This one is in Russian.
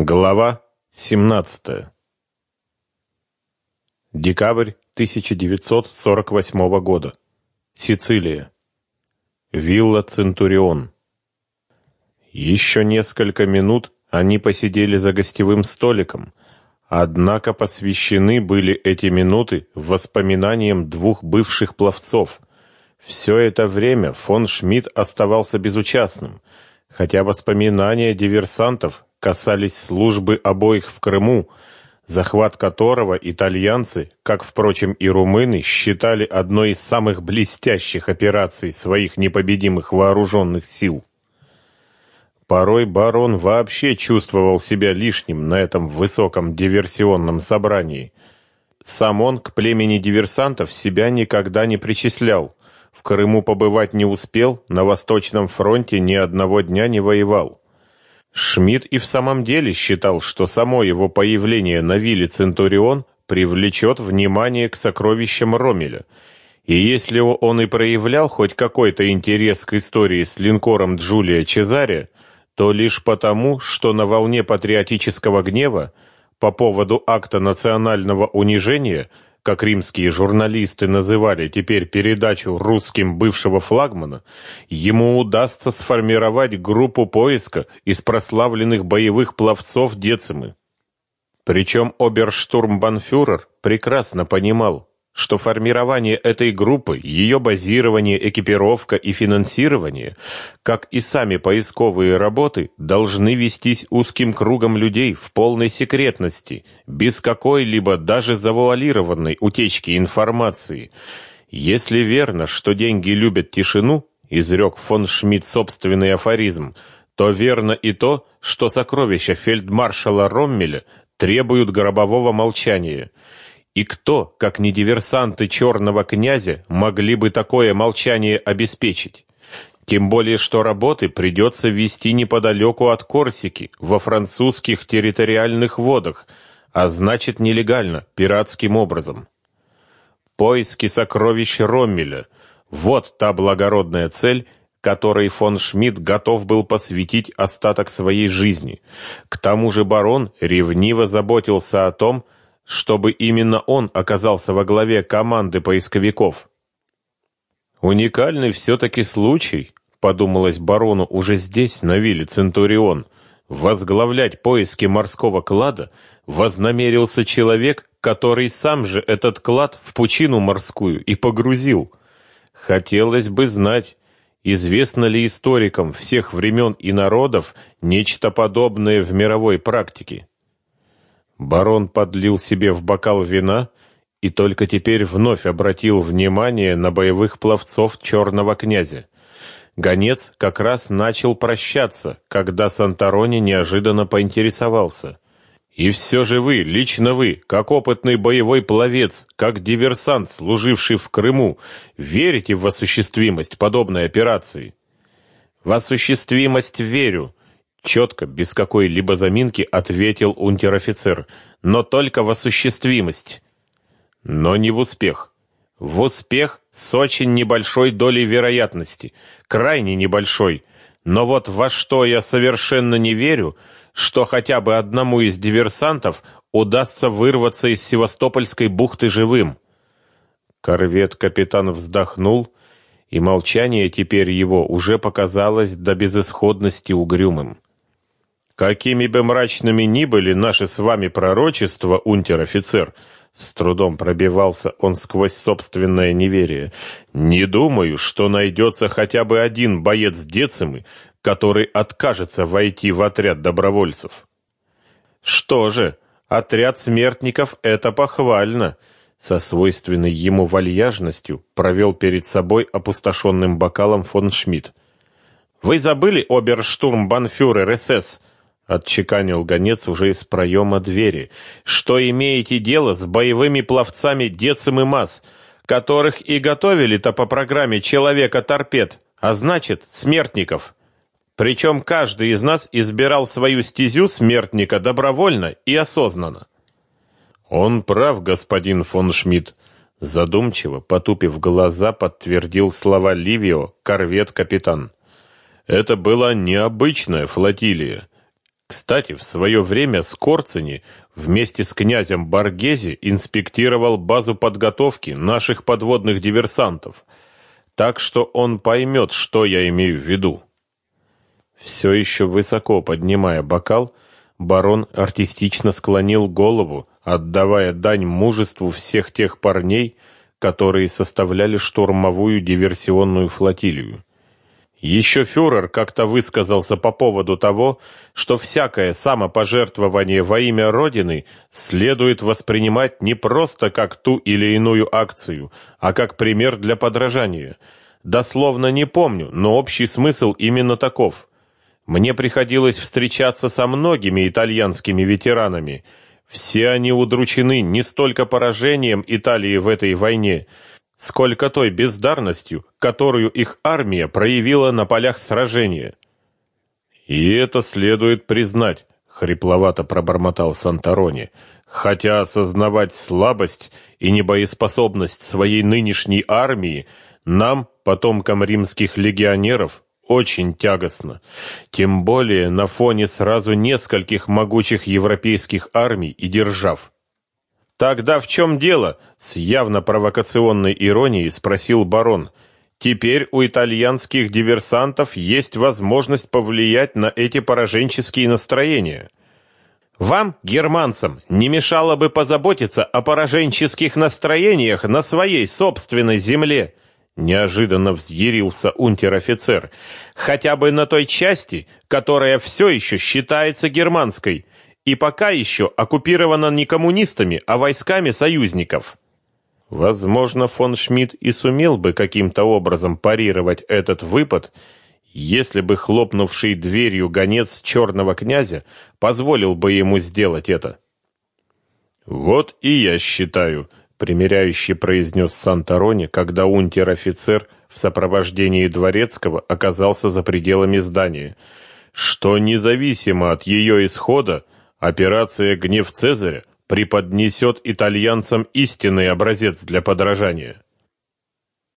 Глава 17. Декабрь 1948 года. Сицилия. Вилла Центурион. Еще несколько минут они посидели за гостевым столиком, однако посвящены были эти минуты воспоминаниям двух бывших пловцов. Все это время фон Шмидт оставался безучастным, хотя воспоминания диверсантов касались службы обоих в Крыму, захват которого итальянцы, как, впрочем, и румыны, считали одной из самых блестящих операций своих непобедимых вооруженных сил. Порой барон вообще чувствовал себя лишним на этом высоком диверсионном собрании. Сам он к племени диверсантов себя никогда не причислял. В Крыму побывать не успел, на Восточном фронте ни одного дня не воевал. Шмидт и в самом деле считал, что само его появление на вилле Центурион привлечет внимание к сокровищам Ромеля. И если он и проявлял хоть какой-то интерес к истории с линкором Джулия Чезаре, то лишь потому, что на волне патриотического гнева по поводу акта национального унижения – как римские журналисты называли теперь передачу русским бывшего флагмана, ему удастся сформировать группу поиска из прославленных боевых пловцов Децимы. Причем оберштурмбанфюрер прекрасно понимал, что формирование этой группы, ее базирование, экипировка и финансирование, как и сами поисковые работы, должны вестись узким кругом людей в полной секретности, без какой-либо даже завуалированной утечки информации. Если верно, что деньги любят тишину, изрек фон Шмидт собственный афоризм, то верно и то, что сокровища фельдмаршала Роммеля требуют гробового молчания – и кто, как не диверсанты черного князя, могли бы такое молчание обеспечить? Тем более, что работы придется вести неподалеку от Корсики, во французских территориальных водах, а значит нелегально, пиратским образом. Поиски сокровищ Роммеля – вот та благородная цель, которой фон Шмидт готов был посвятить остаток своей жизни. К тому же барон ревниво заботился о том, что чтобы именно он оказался во главе команды поисковиков. Уникальный все-таки случай, подумалось барону уже здесь, на вилле Центурион, возглавлять поиски морского клада вознамерился человек, который сам же этот клад в пучину морскую и погрузил. Хотелось бы знать, известно ли историкам всех времен и народов нечто подобное в мировой практике. Барон подлил себе в бокал вина и только теперь вновь обратил внимание на боевых пловцов черного князя. Гонец как раз начал прощаться, когда Санторони неожиданно поинтересовался. «И все же вы, лично вы, как опытный боевой пловец, как диверсант, служивший в Крыму, верите в осуществимость подобной операции?» «В осуществимость верю», Четко, без какой-либо заминки, ответил унтер-офицер. Но только в осуществимость. Но не в успех. В успех с очень небольшой долей вероятности. Крайне небольшой. Но вот во что я совершенно не верю, что хотя бы одному из диверсантов удастся вырваться из Севастопольской бухты живым. Корвет-капитан вздохнул, и молчание теперь его уже показалось до безысходности угрюмым. Какими бы мрачными ни были наши с вами пророчества, унтер-офицер, с трудом пробивался он сквозь собственное неверие. Не думаю, что найдется хотя бы один боец Децимы, который откажется войти в отряд добровольцев. Что же, отряд смертников это похвально, со свойственной ему вальяжностью провел перед собой опустошенным бокалом фон Шмидт. Вы забыли оберштурмбанфюрер СС? Отчеканил гонец уже из проема двери. Что имеете дело с боевыми пловцами Децим и Мас, которых и готовили-то по программе человека-торпед, а значит, смертников. Причем каждый из нас избирал свою стезю смертника добровольно и осознанно. Он прав, господин фон Шмидт, задумчиво, потупив глаза, подтвердил слова Ливио, корвет-капитан. Это была необычная флотилия Кстати, в свое время Скорцени вместе с князем Баргези инспектировал базу подготовки наших подводных диверсантов, так что он поймет, что я имею в виду. Все еще высоко поднимая бокал, барон артистично склонил голову, отдавая дань мужеству всех тех парней, которые составляли штурмовую диверсионную флотилию. Еще фюрер как-то высказался по поводу того, что всякое самопожертвование во имя Родины следует воспринимать не просто как ту или иную акцию, а как пример для подражания. Дословно не помню, но общий смысл именно таков. Мне приходилось встречаться со многими итальянскими ветеранами. Все они удручены не столько поражением Италии в этой войне, сколько той бездарностью, которую их армия проявила на полях сражения. И это следует признать, хрипловато пробормотал Санторони, хотя осознавать слабость и небоеспособность своей нынешней армии нам, потомкам римских легионеров, очень тягостно, тем более на фоне сразу нескольких могучих европейских армий и держав. Тогда в чем дело? с явно провокационной иронией спросил барон. Теперь у итальянских диверсантов есть возможность повлиять на эти пораженческие настроения. Вам, германцам, не мешало бы позаботиться о пораженческих настроениях на своей собственной земле, Неожиданно взъярился унтер-офицер. Хотя бы на той части, которая все еще считается германской и пока еще оккупирована не коммунистами, а войсками союзников. Возможно, фон Шмидт и сумел бы каким-то образом парировать этот выпад, если бы хлопнувший дверью гонец черного князя позволил бы ему сделать это. Вот и я считаю, примиряюще произнес Санторони, когда унтер-офицер в сопровождении дворецкого оказался за пределами здания, что независимо от ее исхода, операция «Гнев Цезаря» преподнесет итальянцам истинный образец для подражания.